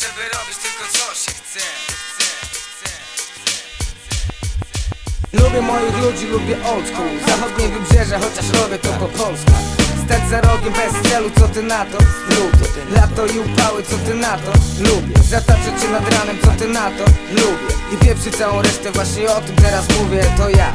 się żeby robić tylko co się chce Lubię moich ludzi, lubię old school. Zachodnie wybrzeże, chociaż robię to po polsku. Stać za rogiem bez celu, co ty na to? Lubię. Lato i upały, co ty na to? Lubię. Zataczać cię nad ranem, co ty na to? Lubię. I pieprzy całą resztę, właśnie o tym teraz mówię To ja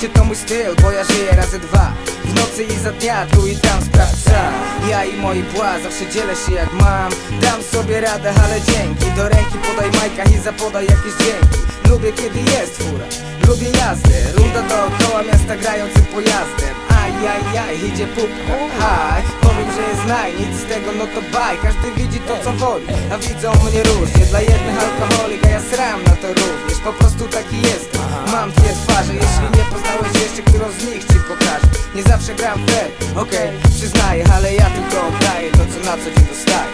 Życie to mój styl, bo ja żyję razy dwa. W nocy i za dnia, tu i tam sprawdza Ja i moi pła, zawsze dzielę się jak mam. Dam sobie radę, ale dzięki. Do ręki podaj majka i zapodaj jakieś dzięki Lubię kiedy jest fura, lubię jazdę Runda dookoła miasta grającym pojazdem. Ajajaj, idzie pupka, haj Powiem, że jest naj, nic z tego, no to baj. Każdy widzi to co woli, a widzą mnie różnie. Dla jednych alkoholik, a ja sram na to również. Po prostu taki jestem, mam dwie twarze Jeśli nie jeszcze, którą z nich ci pokażę. Nie zawsze gram fair, okej, przyznaję Ale ja tylko oddaję to, co na co dzień dostaję.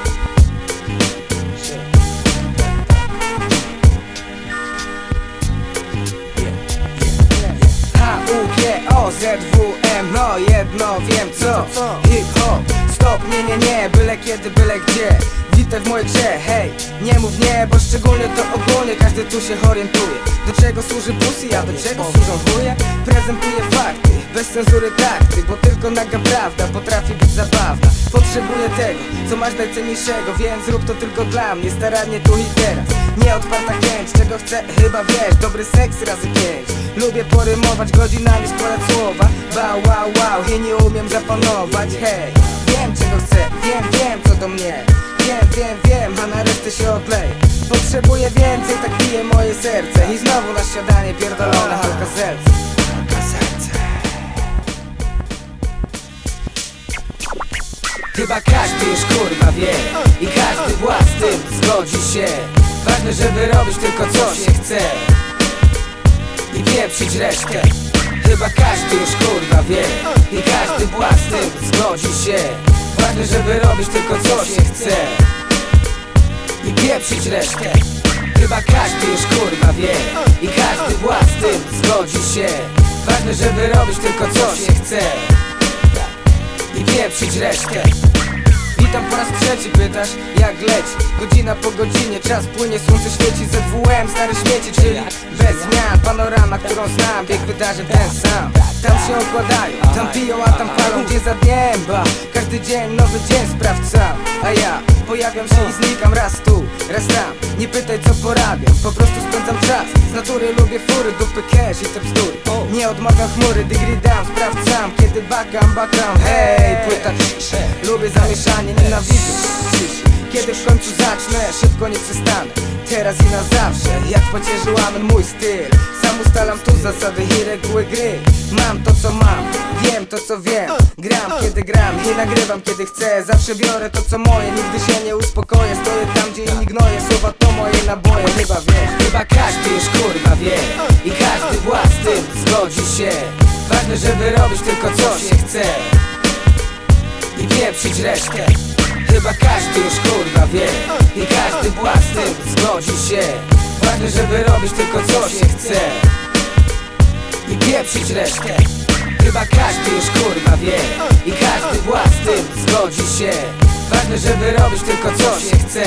H-U-G-O-Z-W-M No jedno wiem co? Hip-hop Stop, nie, nie, nie Byle kiedy, byle gdzie. Witaj w mojej grze, hej Nie mów nie, bo szczególnie to ogólnie Każdy tu się orientuje. Do czego służy pussy, a do czego służą wuje Prezentuję fakty Bez cenzury takty Bo tylko naga prawda potrafi być zabawna. Potrzebuję tego, co masz najcenniejszego Więc rób to tylko dla mnie Starannie tu i teraz. Nieodparta chęć, czego chcę, chyba wiesz Dobry seks razy pięć. Lubię porymować, godzinami składać słowa. Wow, wow, wow, i nie umiem zapanować Hej, wiem czego chcę, wiem, wiem co do mnie. Wiem, wiem, wiem, a na resztę się odleję. Potrzebuję więcej, tak bije moje serce. I znowu na śniadanie pierdolona halka zelce każdy już kurwa wie I każdy własnym zgodzi się. Ważne, żeby robić tylko co się chce I pieprzyć resztę. Chyba każdy już kurwa wie I każdy własnym zgodzi się. Ważne, żeby robić tylko co się chce I pieprzyć resztę. Chyba każdy już kurwa wie I każdy własnym zgodzi się. Ważne, żeby robić tylko co się chce i pieprzyć resztę Witam po raz trzeci, pytasz jak leci? Godzina po godzinie, czas płynie, słońce świeci ZWM, stare śmieci, czyli bez zmian. Panorama, którą znam, bieg wydarzeń ten sam Tam się okładają, tam piją, a tam palą Dzień za dniem, ba Każdy dzień, nowy dzień sprawdź sam. A ja pojawiam się i znikam raz tu, raz tam. Nie pytaj co porabiam, po prostu spędzam czas. Z natury lubię fury, dupy cash i te bzdury. Nie odmawiam chmury, degree dam, sprawdź sam. Kiedy bakam, bakam, hej, płyta ciszy. Lubię zamieszanie, nienawidzę. Ciszy Kiedy w końcu zacznę, szybko nie przestanę. Teraz i na zawsze, jak pocierzyłam mój styl. Sam ustalam tu zasady i reguły gry. Mam to co mam, wiem to co wiem. Gram kiedy gram i nagrywam kiedy chcę. Zawsze biorę to co moje, nigdy się nie uspokoję. Stoję tam gdzie inni gnoję, słowa to moje naboje. Chyba wiesz, chyba każdy już kurwa wie. I każdy własnym zgodzi się. Ważne żeby robić tylko co się chce. I pieprzyć resztę. Chyba każdy już kurwa wie I własnym. Zgodzi się. Ważne, żeby robić tylko co się chce. I pieprzyć resztę. Chyba każdy już kurwa wie. I każdy własnym. Zgodzi się. Ważne, żeby robić tylko co się chce.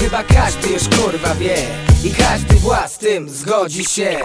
Chyba każdy już kurwa wie. I każdy własnym. Zgodzi się